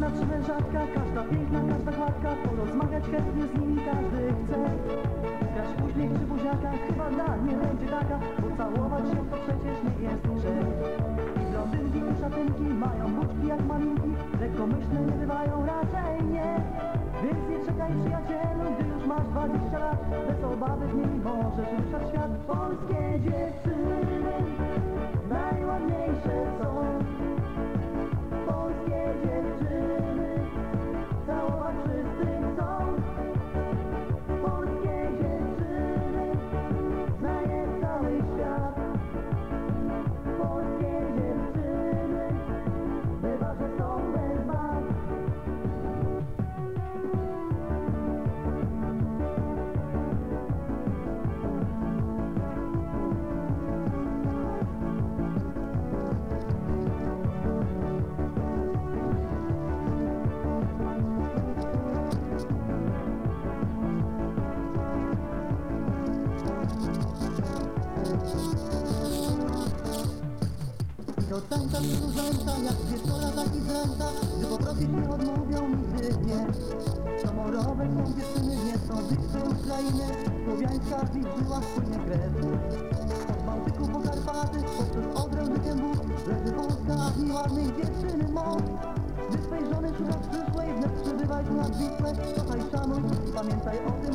patrzmy rzadka, każda piękna, każda gładka Porozmawiać chętnie z nimi każdy chce. Grać uśmiech przy buziakach, chyba dla nie będzie taka Pocałować się to przecież nie jest grzech I blondynki i szatynki mają buczki jak malinki Lekkomyślne nie bywają, raczej nie. Więc nie czekaj przyjacielu, gdy już masz 20 lat. Bez obawy w niej możesz ruszać świat Polskie dziewczyny Do tańca zajęta, jak wieczora tak i zręta Gdy poprosić nie odmówią nigdy nie Komorowe są dziewczyny, nie są z Ukrainy Słowiańska w ich żyłach płynie krew. Od Bałtyku po Karpaty, poprzez Odrę do Kębów Leży Polska, w niej dziewczyny moc. Gdy swej żony szukasz przyszłej, wnet przybywaj tu nad Wisłę Kochaj, szanuj pamiętaj o tym,